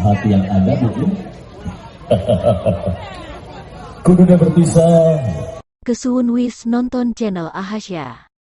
Hati yang ada mungkin. Kudunya berpisah. Kesuun wis nonton channel Ahasya